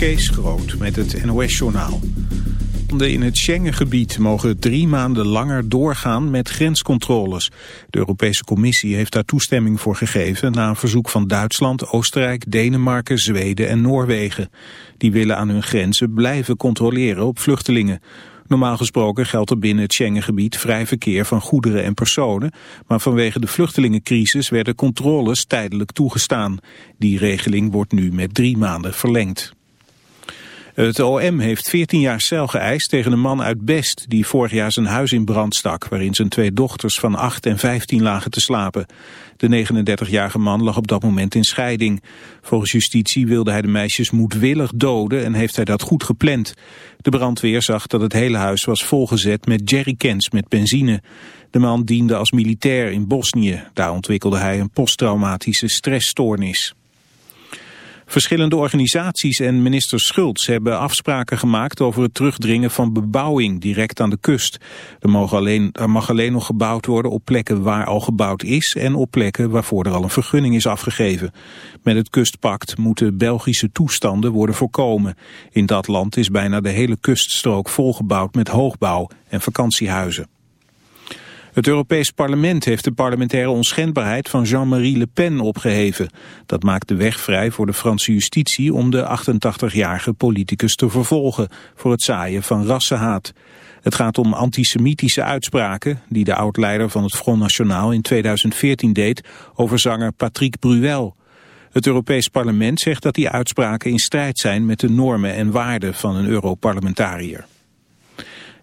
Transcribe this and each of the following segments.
Kees Groot met het NOS-journaal. In het Schengengebied mogen drie maanden langer doorgaan met grenscontroles. De Europese Commissie heeft daar toestemming voor gegeven... na een verzoek van Duitsland, Oostenrijk, Denemarken, Zweden en Noorwegen. Die willen aan hun grenzen blijven controleren op vluchtelingen. Normaal gesproken geldt er binnen het Schengengebied vrij verkeer van goederen en personen, maar vanwege de vluchtelingencrisis werden controles tijdelijk toegestaan. Die regeling wordt nu met drie maanden verlengd. Het OM heeft 14 jaar cel geëist tegen een man uit Best... die vorig jaar zijn huis in brand stak... waarin zijn twee dochters van 8 en 15 lagen te slapen. De 39-jarige man lag op dat moment in scheiding. Volgens justitie wilde hij de meisjes moedwillig doden... en heeft hij dat goed gepland. De brandweer zag dat het hele huis was volgezet met jerrycans met benzine. De man diende als militair in Bosnië. Daar ontwikkelde hij een posttraumatische stressstoornis. Verschillende organisaties en minister Schultz hebben afspraken gemaakt over het terugdringen van bebouwing direct aan de kust. Er, alleen, er mag alleen nog gebouwd worden op plekken waar al gebouwd is en op plekken waarvoor er al een vergunning is afgegeven. Met het kustpact moeten Belgische toestanden worden voorkomen. In dat land is bijna de hele kuststrook volgebouwd met hoogbouw en vakantiehuizen. Het Europees Parlement heeft de parlementaire onschendbaarheid van Jean-Marie Le Pen opgeheven. Dat maakt de weg vrij voor de Franse justitie om de 88-jarige politicus te vervolgen voor het zaaien van rassenhaat. Het gaat om antisemitische uitspraken die de oud-leider van het Front National in 2014 deed over zanger Patrick Bruel. Het Europees Parlement zegt dat die uitspraken in strijd zijn met de normen en waarden van een Europarlementariër.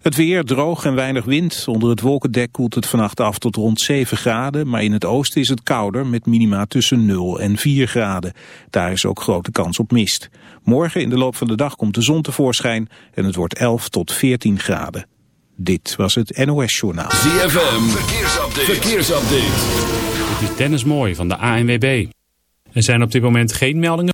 Het weer droog en weinig wind. Onder het wolkendek koelt het vannacht af tot rond 7 graden. Maar in het oosten is het kouder met minima tussen 0 en 4 graden. Daar is ook grote kans op mist. Morgen in de loop van de dag komt de zon tevoorschijn. En het wordt 11 tot 14 graden. Dit was het NOS Journaal. ZFM, verkeersupdate. verkeersupdate. Dit is Dennis Mooi van de ANWB. Er zijn op dit moment geen meldingen.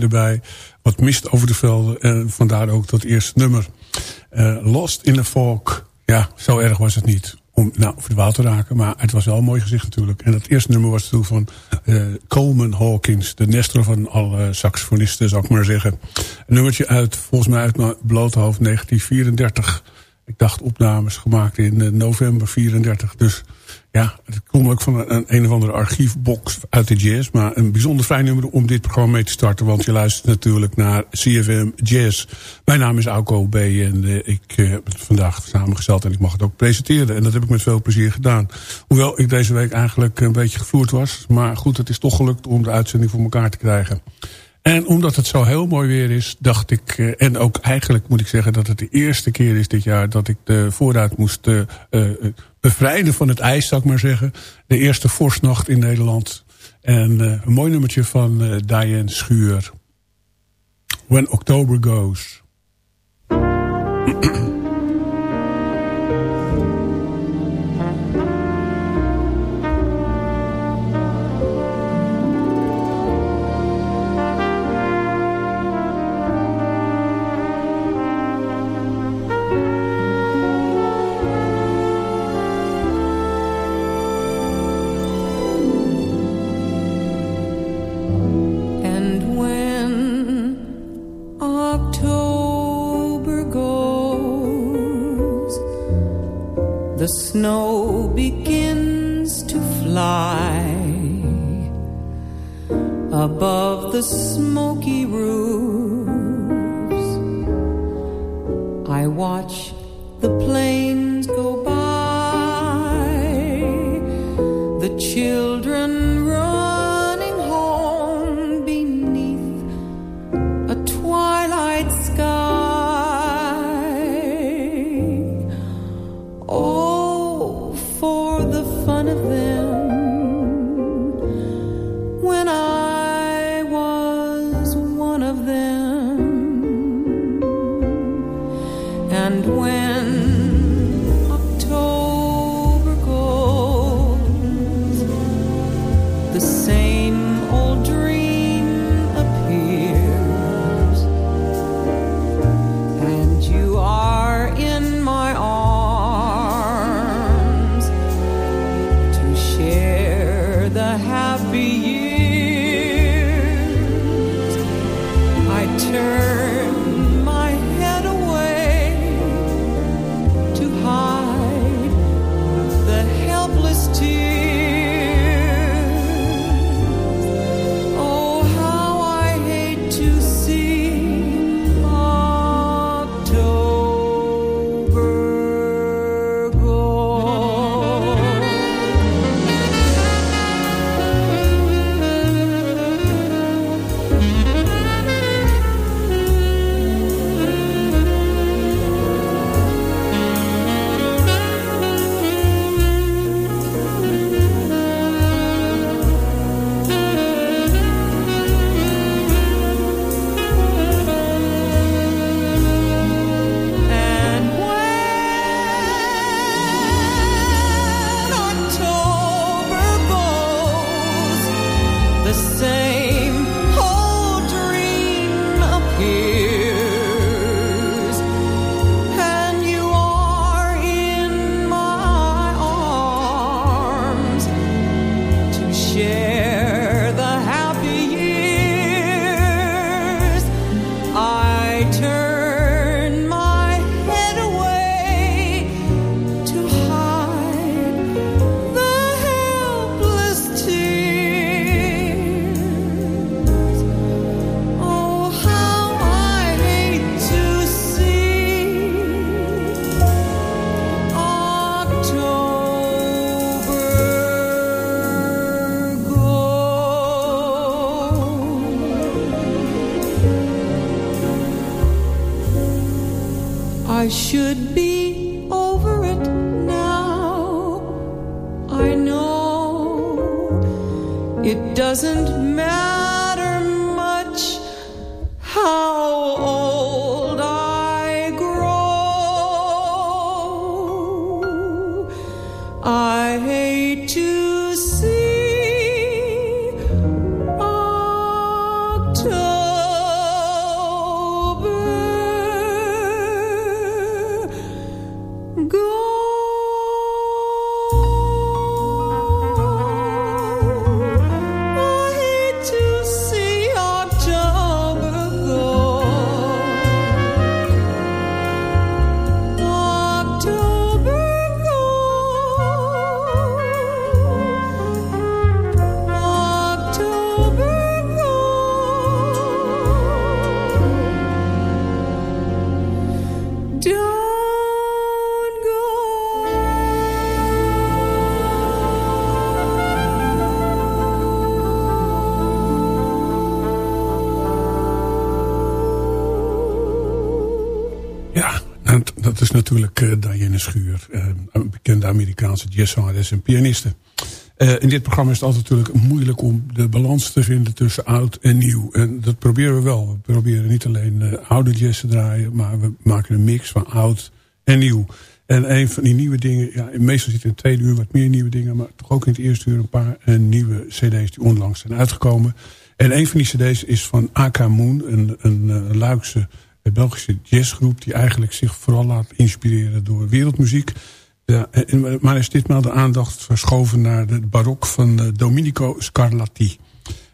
Erbij. Wat mist over de velden. En vandaar ook dat eerste nummer. Uh, Lost in the Fog. Ja, zo erg was het niet. Om nou, water te raken. Maar het was wel een mooi gezicht natuurlijk. En het eerste nummer was toen van uh, Coleman Hawkins. De Nestor van alle saxofonisten, zou ik maar zeggen. Een nummertje uit, volgens mij uit mijn blote hoofd, 1934. Ik dacht opnames gemaakt in uh, november 34. Dus ja, het komt ook van een, een of andere archiefbox uit de jazz. Maar een bijzonder fijn nummer om dit programma mee te starten. Want je luistert natuurlijk naar CFM Jazz. Mijn naam is Auko B. En uh, ik uh, heb het vandaag samengesteld en ik mag het ook presenteren. En dat heb ik met veel plezier gedaan. Hoewel ik deze week eigenlijk een beetje gevloerd was. Maar goed, het is toch gelukt om de uitzending voor elkaar te krijgen. En omdat het zo heel mooi weer is, dacht ik... Uh, en ook eigenlijk moet ik zeggen dat het de eerste keer is dit jaar... dat ik de voorraad moest bevrijden van het ijs, zou ik maar zeggen. De eerste vorstnacht in Nederland. En een mooi nummertje van Diane Schuur. When October Goes. natuurlijk uh, Diane Schuur. Uh, een bekende Amerikaanse jazzzangeres en pianiste. Uh, in dit programma is het altijd natuurlijk moeilijk om de balans te vinden tussen oud en nieuw. En dat proberen we wel. We proberen niet alleen oude jazz te draaien, maar we maken een mix van oud en nieuw. En een van die nieuwe dingen, ja, meestal zit in het tweede uur wat meer nieuwe dingen, maar toch ook in het eerste uur een paar nieuwe cd's die onlangs zijn uitgekomen. En een van die cd's is van AK Moon, een, een Luikse een Belgische jazzgroep die eigenlijk zich vooral laat inspireren door wereldmuziek. Ja, maar is ditmaal de aandacht verschoven naar de barok van eh, Domenico Scarlatti.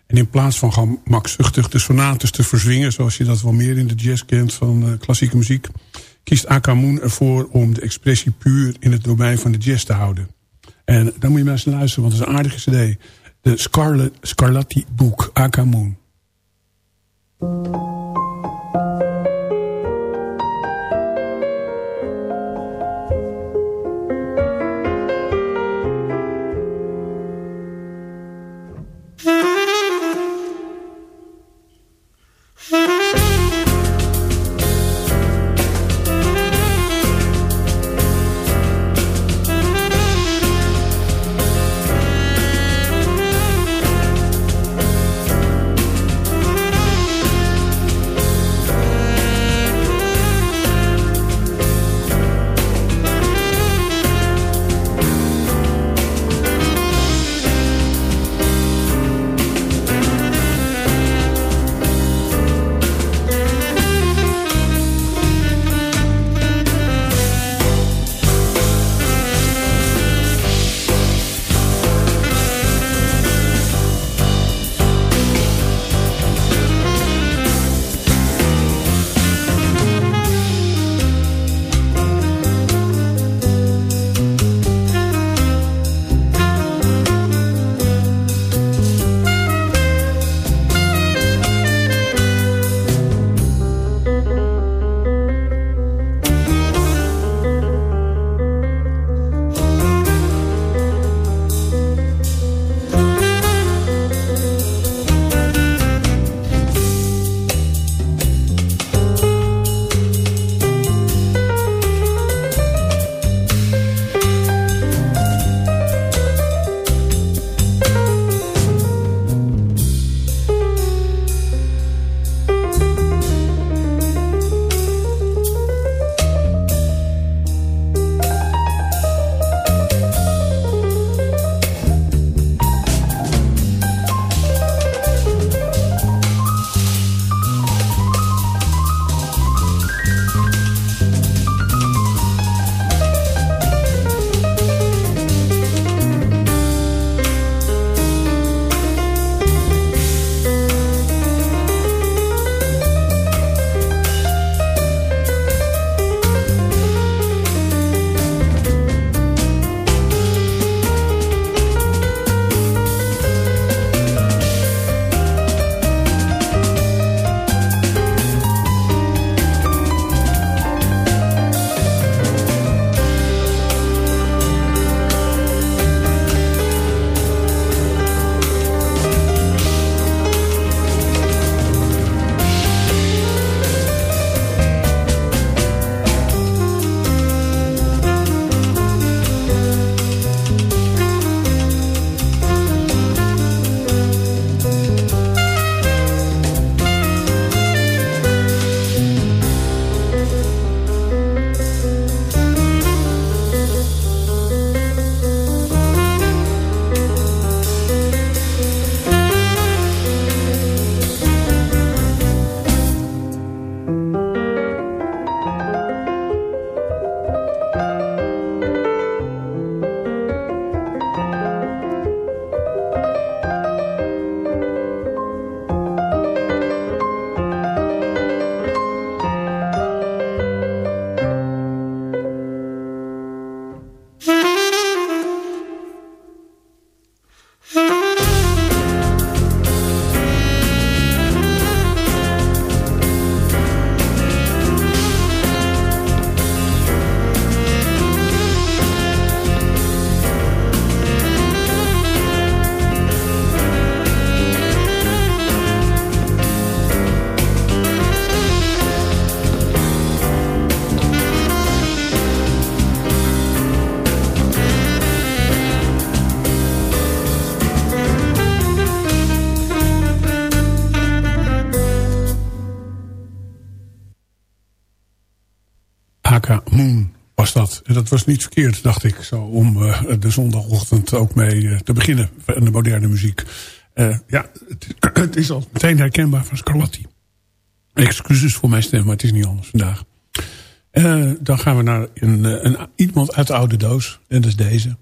En in plaats van gemakzuchtig de sonates te verzwingen... zoals je dat wel meer in de jazz kent van uh, klassieke muziek... kiest Akamoon ervoor om de expressie puur in het domein van de jazz te houden. En dan moet je maar eens luisteren, want het is een aardige cd. De Scarlatti boek, Akamoon. Dat. En was niet verkeerd, dacht ik, zo om de zondagochtend ook mee te beginnen. van de moderne muziek. ja, het, het, is al meteen herkenbaar van Scarlatti. Excuses voor mijn stem, maar het is niet anders vandaag. dan gaan we naar een, een, iemand uit de oude doos. En dat is deze.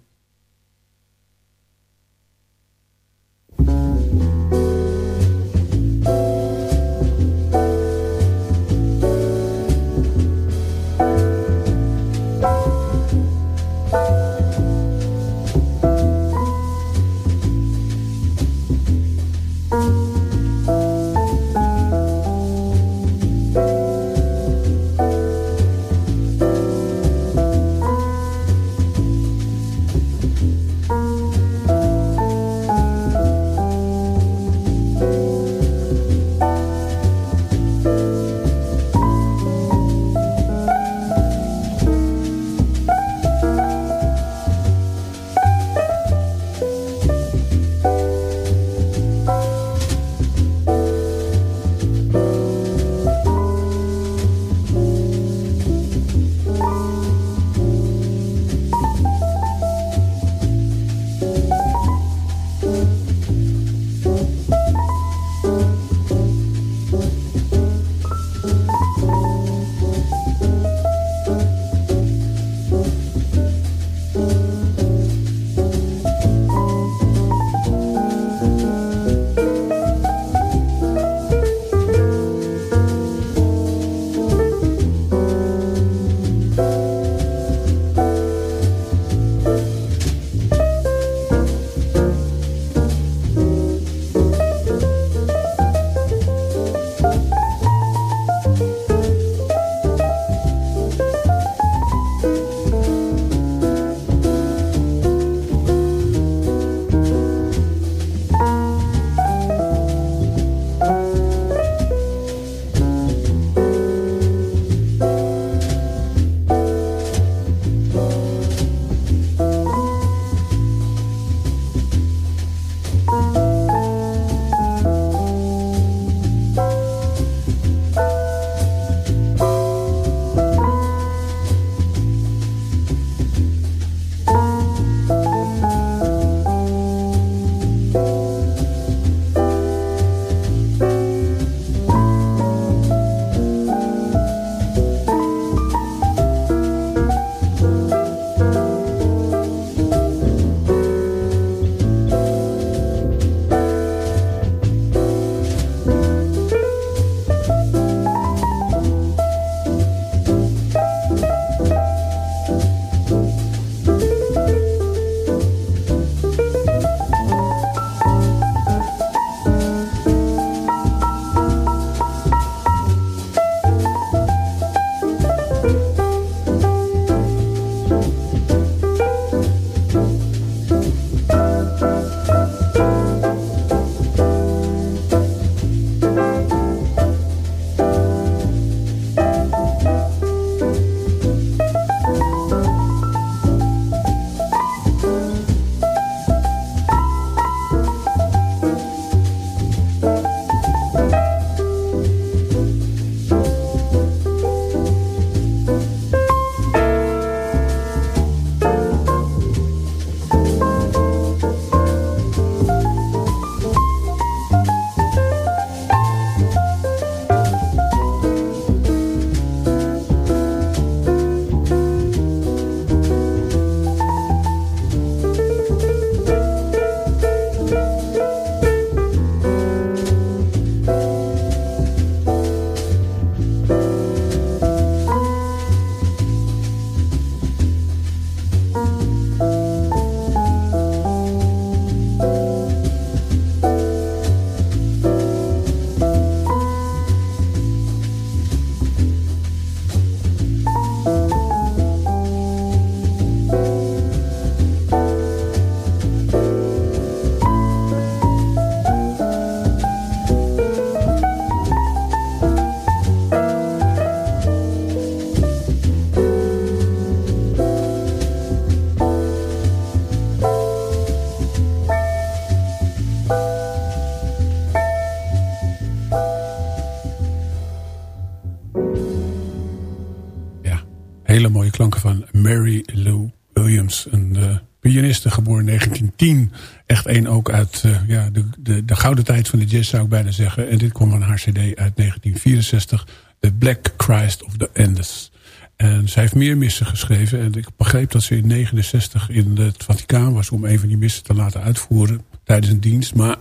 Één ook uit uh, ja, de, de, de gouden tijd van de jazz zou ik bijna zeggen. En dit kwam van haar cd uit 1964. The Black Christ of the Andes. En zij heeft meer missen geschreven. En ik begreep dat ze in 69 in het Vaticaan was... om een van die missen te laten uitvoeren tijdens een dienst. Maar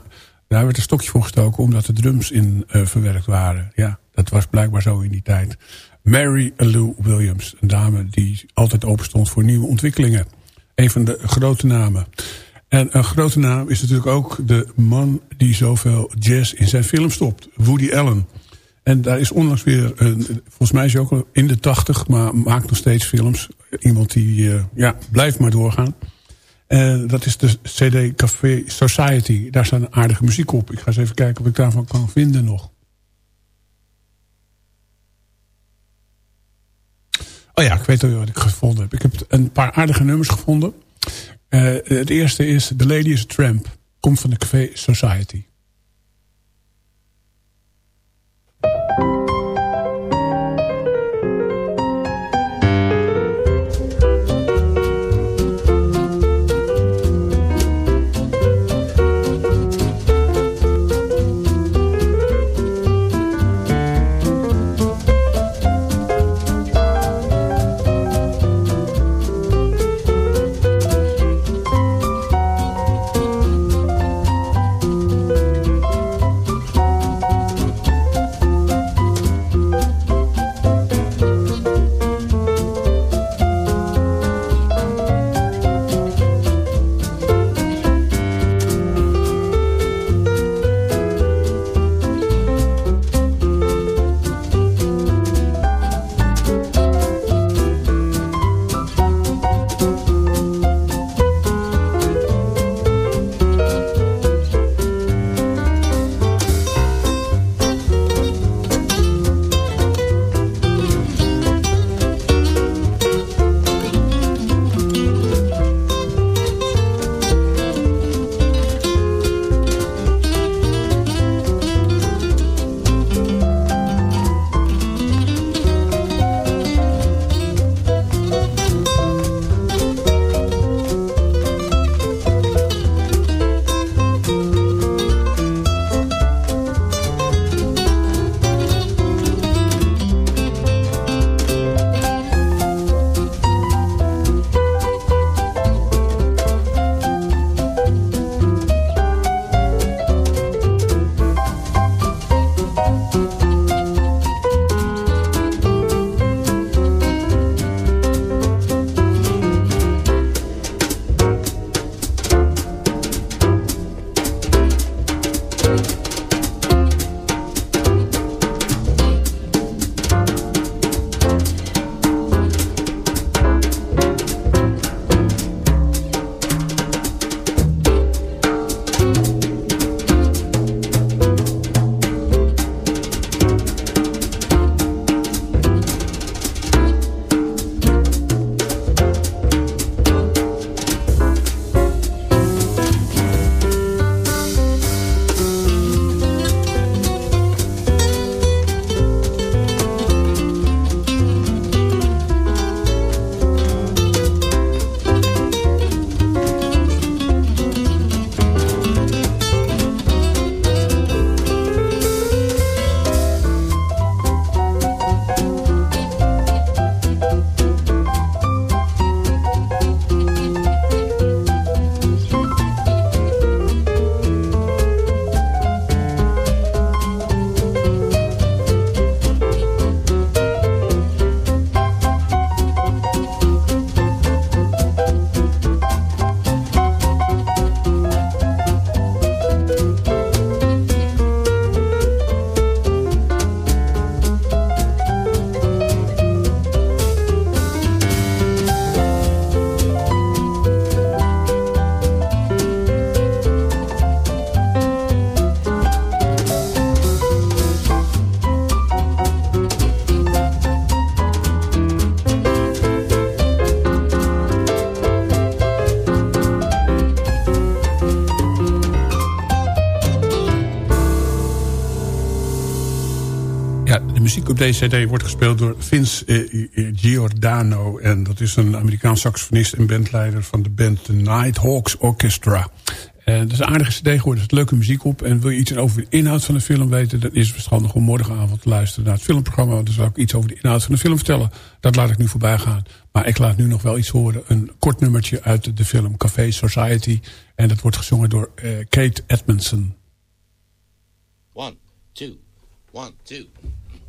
daar werd een stokje voor gestoken omdat de drums in uh, verwerkt waren. Ja, dat was blijkbaar zo in die tijd. Mary Lou Williams, een dame die altijd open stond voor nieuwe ontwikkelingen. Een van de grote namen. En een grote naam is natuurlijk ook de man die zoveel jazz in zijn film stopt. Woody Allen. En daar is onlangs weer, een, volgens mij is hij ook in de tachtig, maar maakt nog steeds films. Iemand die, uh, ja, blijft maar doorgaan. En dat is de CD Café Society. Daar staat een aardige muziek op. Ik ga eens even kijken of ik daarvan kan vinden nog. Oh ja, ik weet al wat ik gevonden heb. Ik heb een paar aardige nummers gevonden. Uh, het eerste is The Lady is a Tramp. Komt van de Café Society. Deze cd wordt gespeeld door Vince eh, Giordano. En dat is een Amerikaans saxofonist en bandleider van de band The Nighthawks Orchestra. En dat is een aardige cd geworden. Er zit leuke muziek op. En wil je iets over de inhoud van de film weten... dan is het verstandig om morgenavond te luisteren naar het filmprogramma. Dan zal ik iets over de inhoud van de film vertellen. Dat laat ik nu voorbij gaan. Maar ik laat nu nog wel iets horen. Een kort nummertje uit de film Café Society. En dat wordt gezongen door Kate Edmondson. One, two, one, two.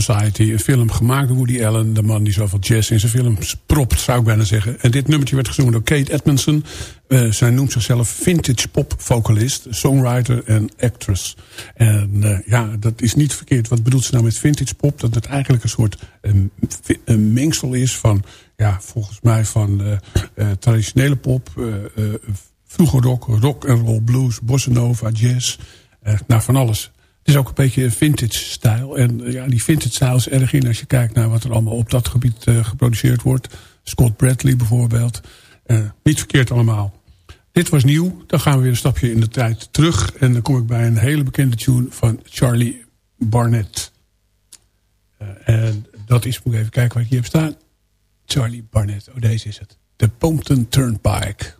Society. Een film gemaakt door Woody Allen. De man die zoveel jazz in zijn films propt, zou ik bijna zeggen. En dit nummertje werd gezongen door Kate Edmondson. Uh, zij noemt zichzelf vintage pop vocalist, songwriter en actress. En uh, ja, dat is niet verkeerd. Wat bedoelt ze nou met vintage pop? Dat het eigenlijk een soort um, een mengsel is van, ja, volgens mij van uh, traditionele pop, vroeger rock, rock and roll, blues, bossa nova, jazz. nou, van alles. Het is ook een beetje vintage stijl. En eh, ja, die vintage stijl is erg in als je kijkt naar wat er allemaal op dat gebied uh, geproduceerd wordt. Scott Bradley bijvoorbeeld. Uh, niet verkeerd allemaal. Dit was nieuw. Dan gaan we weer een stapje in de tijd terug. En dan kom ik bij een hele bekende tune van Charlie Barnett. En dat is, moet ik even kijken wat ik hier heb staan. Charlie Barnett. Oh, deze is het. De Pompton Turnpike.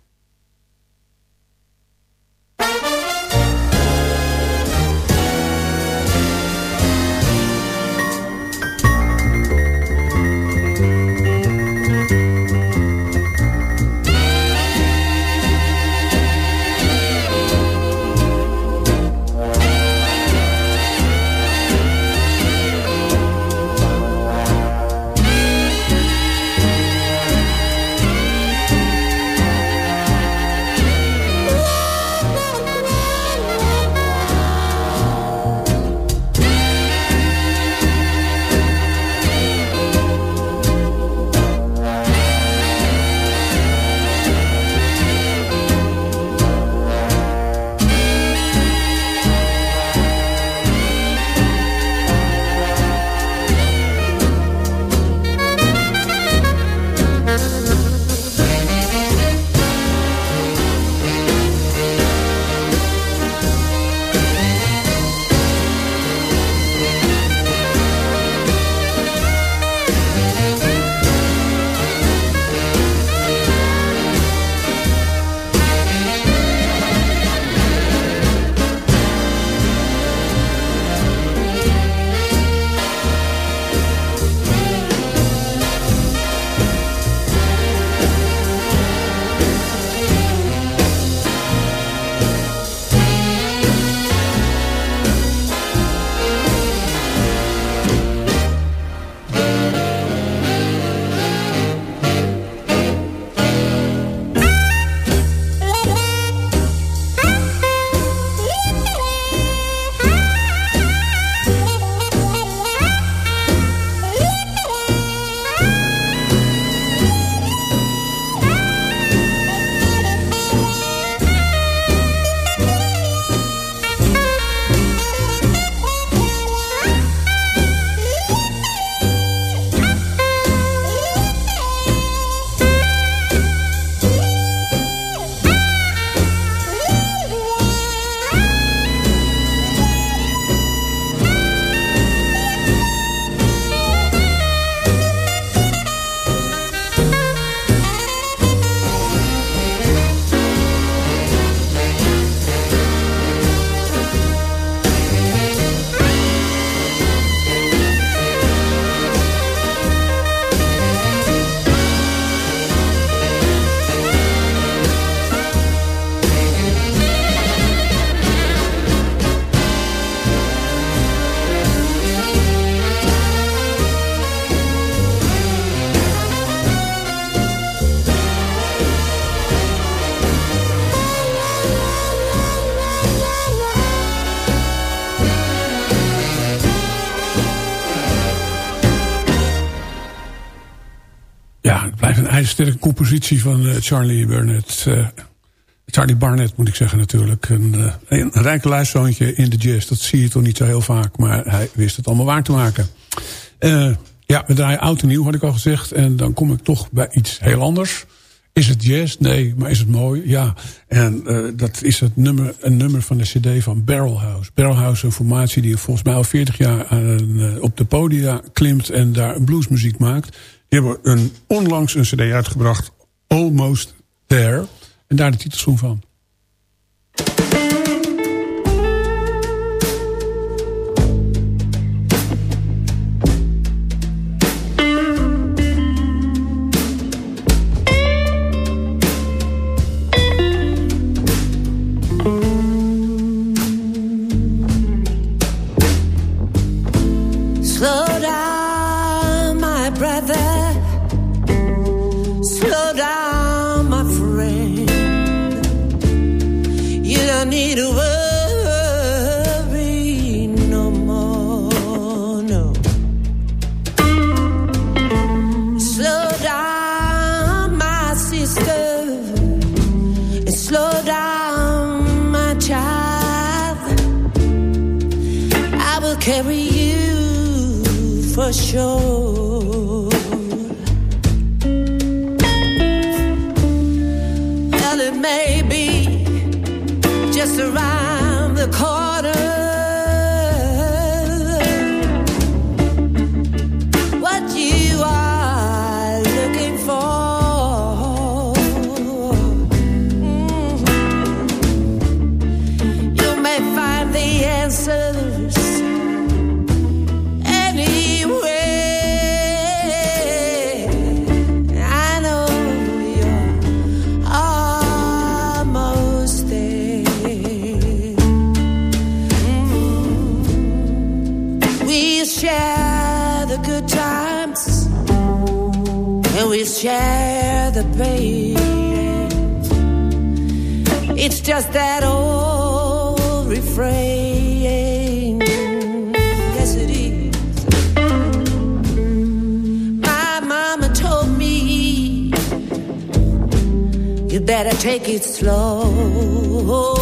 Een compositie van Charlie Burnett. Charlie Barnett moet ik zeggen natuurlijk. Een, uh, een rijke luiszoontje in de jazz. Dat zie je toch niet zo heel vaak. Maar hij wist het allemaal waar te maken. Ja, we draaien oud en nieuw had ik al gezegd. En dan kom ik toch bij iets heel anders. Is het jazz? Nee. Maar is het mooi? Ja. En dat is het nummer, een nummer van de cd van Barrelhouse. Barrelhouse, een formatie die volgens mij al 40 jaar op de podia klimt... en daar bluesmuziek maakt. Die hebben een, onlangs een cd uitgebracht. Almost There... En daar de titelsong van. Just that old refrain. Yes, it is. My mama told me you better take it slow.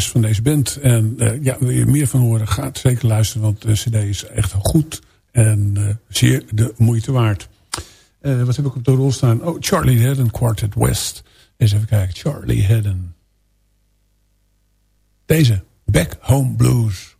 Zangeres van deze band. En uh, ja, wil je meer van horen, ga zeker luisteren. Want de cd is echt goed en uh, zeer de moeite waard. Uh, wat heb ik op de rol staan? Oh, Charlie Haddon Quartet West. Eens even kijken. Charlie Haddon. Deze. Back Home Blues.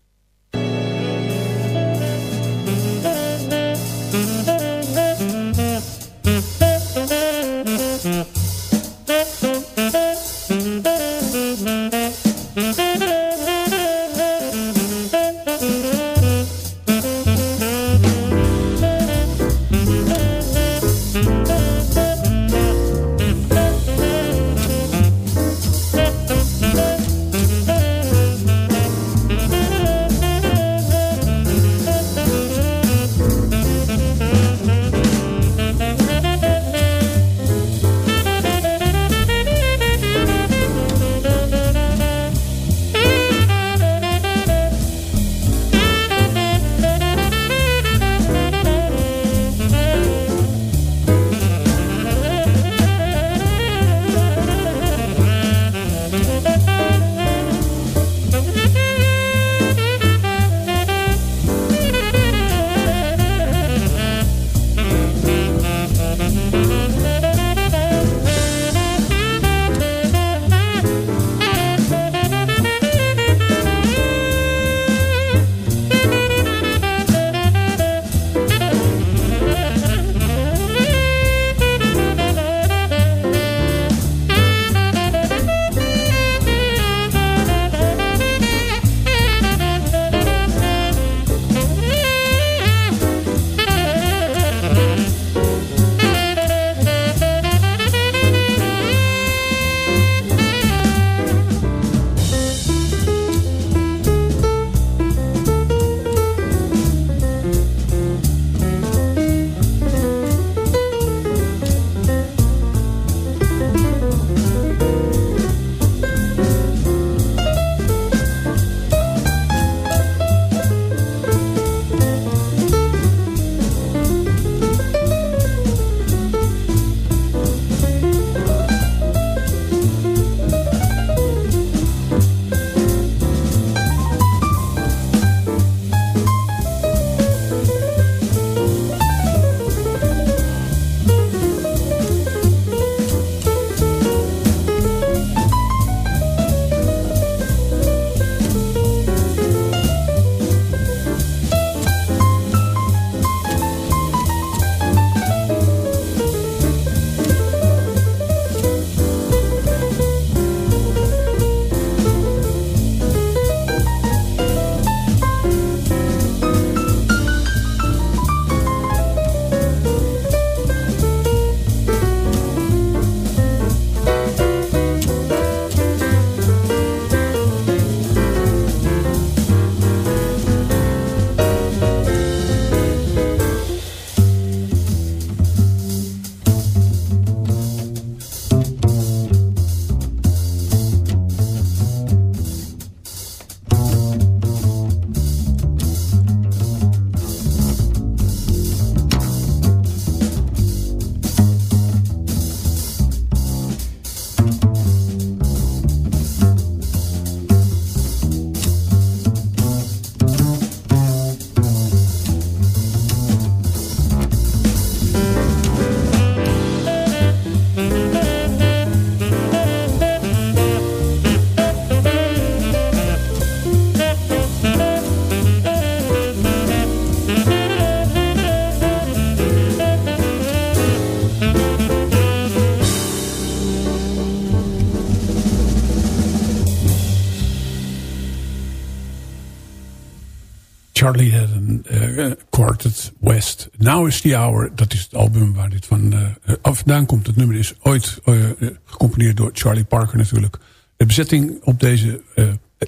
Now is the Hour. Dat is het album waar dit van uh, af vandaan komt. Het nummer is ooit uh, gecomponeerd door Charlie Parker natuurlijk. De bezetting op deze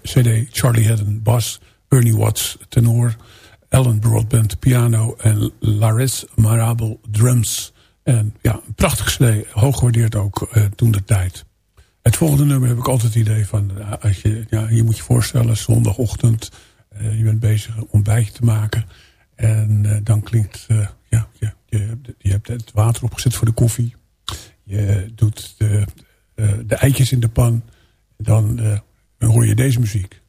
cd. Charlie Haddon bas. Ernie Watts tenor. Alan Broadbent piano. En Laris Marable drums. En ja, een prachtig cd. Hoog gewaardeerd ook toen de tijd. Het volgende nummer heb ik altijd het idee van... Als je, ja, je moet je voorstellen, zondagochtend... Je bent bezig een ontbijtje te maken. En uh, dan klinkt... Uh, ja, je, je, je, hebt het water opgezet voor de koffie. Je doet de, de eitjes in de pan. Dan, dan hoor je deze muziek.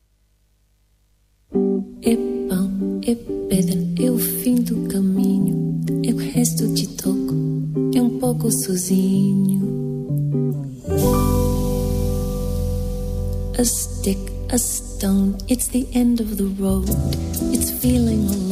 E pão, e pedra, é o fim do caminho. É o resto de toco, é um pouco sozinho. A stick, a stone, it's the end of the road. It's feeling alone,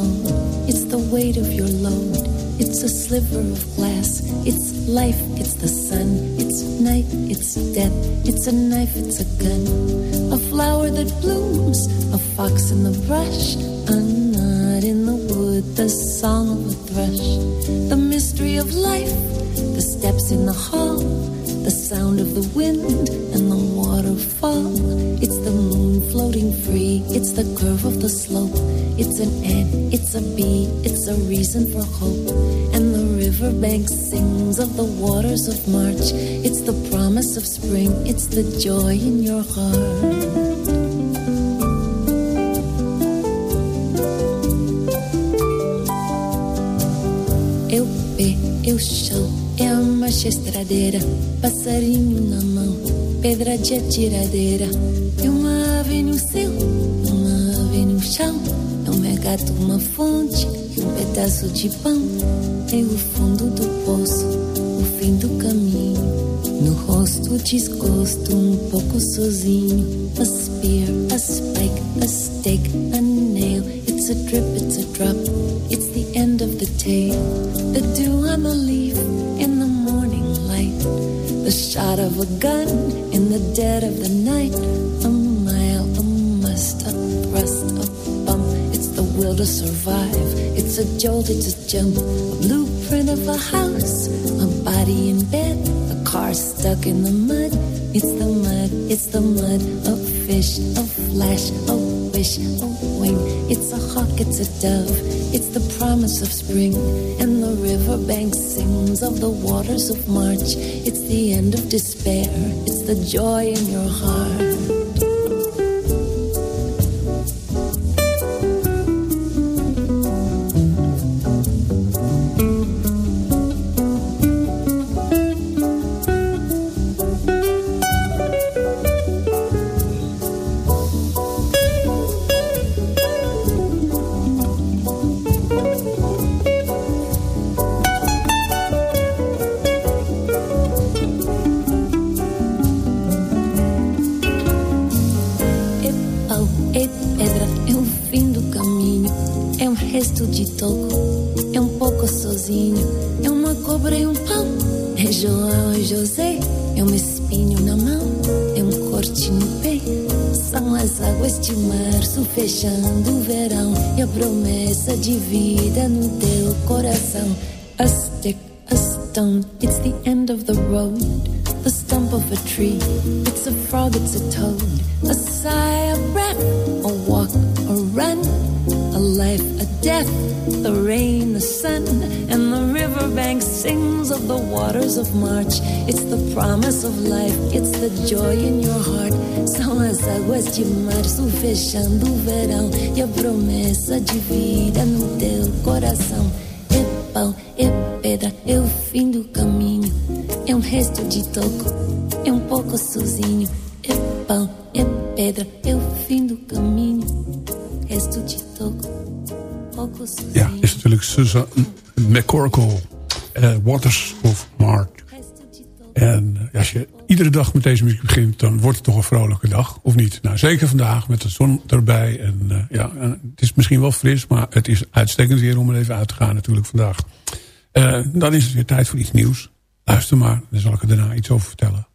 It's a sliver of glass, it's life, it's the sun. It's night, it's death, it's a knife, it's a gun. A flower that blooms, a fox in the brush, a knot in the wood, the song of a thrush. The mystery of life, the steps in the hall, the sound of the wind and the waterfall. It's the moon floating free. It's the curve of the slope. It's an ant, it's a bee, it's a reason for hope. Riverbank sings of the waters of March. It's the promise of spring. It's the joy in your heart. Eu pé, eu chão, é a marcha estradeira, passarinho na mão pedra de atiradeira. E uma ave no céu, uma ave no chão. É um regato, uma fonte um pedaço de pão. É o fundo do poço, o fim do caminho. No rosto, desgosto, um pouco sozinho. A spear, a spike, a stake, a nail. It's a drip, it's a drop. It's the end of the tale. The dew on the leaf in the morning light. The shot of a gun in the dead of the It's a jolt, it's a jump. A blueprint of a house, a body in bed, a car stuck in the mud. It's the mud, it's the mud. A fish, a flash, a wish, a wing. It's a hawk, it's a dove. It's the promise of spring. And the riverbank sings of the waters of March. It's the end of despair. It's the joy in your heart. Vrolijke dag, of niet? Nou, zeker vandaag met de zon erbij. En uh, ja, het is misschien wel fris... maar het is uitstekend weer om er even uit te gaan natuurlijk vandaag. Uh, dan is het weer tijd voor iets nieuws. Luister maar, dan zal ik er daarna iets over vertellen.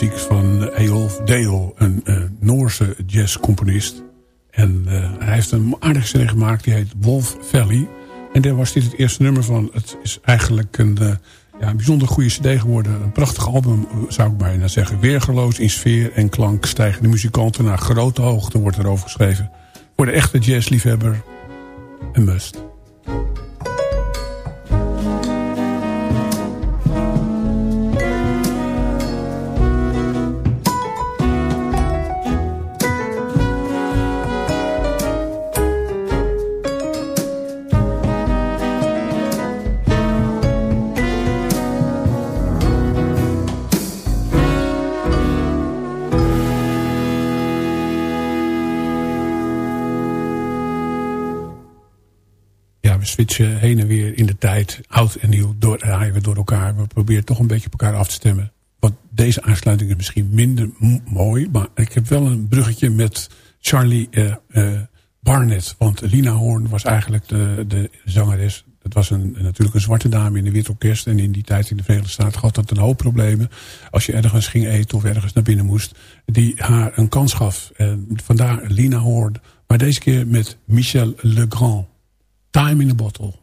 Muziek van Eolf Dale, een uh, Noorse jazzcomponist. En uh, hij heeft een aardige CD gemaakt, die heet Wolf Valley. En daar was dit het eerste nummer van. Het is eigenlijk een, uh, ja, bijzonder goede cd geworden. Een prachtig album, zou ik bijna zeggen. Weergeloos in sfeer en klank stijgen de muzikanten naar grote hoogte, wordt erover geschreven. Voor de echte jazzliefhebber, een must. En nieuw draaien we door elkaar. We proberen toch een beetje op elkaar af te stemmen. Want deze aansluiting is misschien minder mooi. Maar ik heb wel een bruggetje met Charlie uh, Barnett. Want Lina Horn was eigenlijk de, de zangeres. Dat was een, natuurlijk een zwarte dame in een wit orkest. En in die tijd in de Verenigde Staten had dat een hoop problemen. Als je ergens ging eten of ergens naar binnen moest. Die haar een kans gaf. En vandaar Lina Horn. Maar deze keer met Michel Legrand. Time in a Bottle.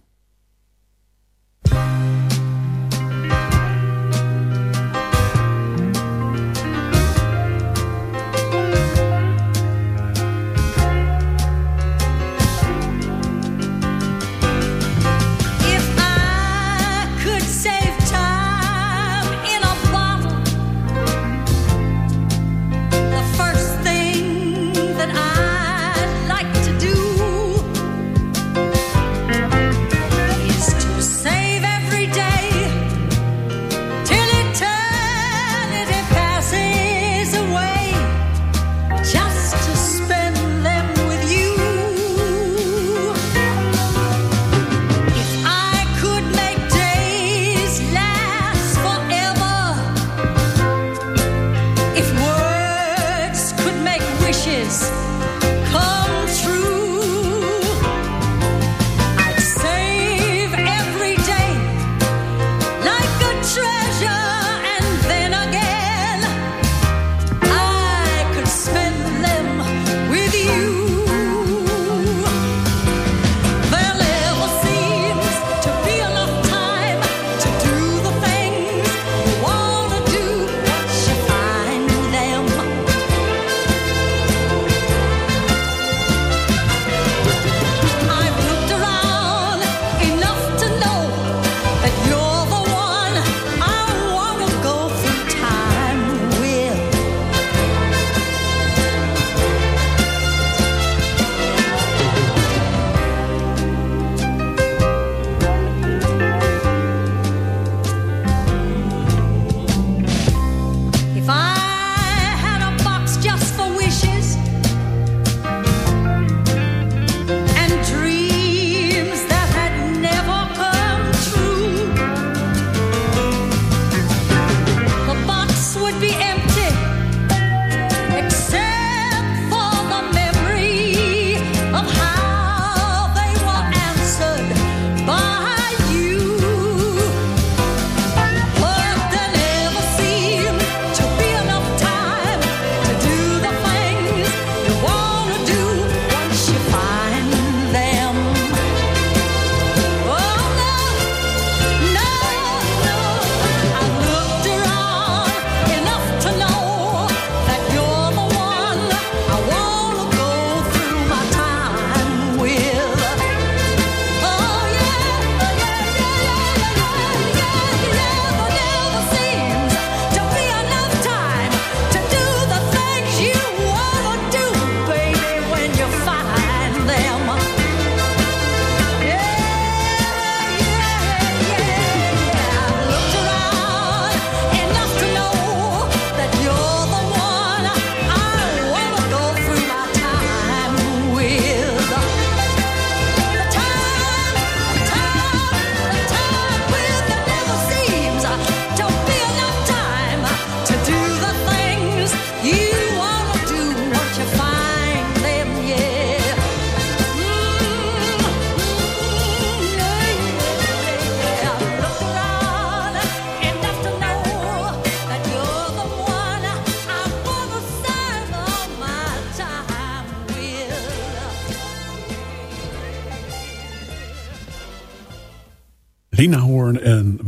Lina Horn en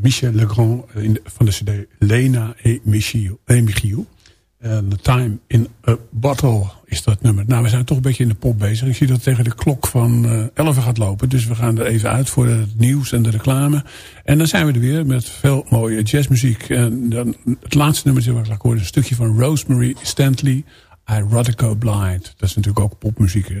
Michel Legrand van de cd Lena et Michiel. En The Time in a Bottle is dat nummer. Nou, we zijn toch een beetje in de pop bezig. Ik zie dat tegen de klok van uh, 11 gaat lopen. Dus we gaan er even uit voor het nieuws en de reclame. En dan zijn we er weer met veel mooie jazzmuziek. En dan het laatste nummer wat ik laat horen is een stukje van Rosemary Stanley. Erotica Blind. Dat is natuurlijk ook popmuziek, hè?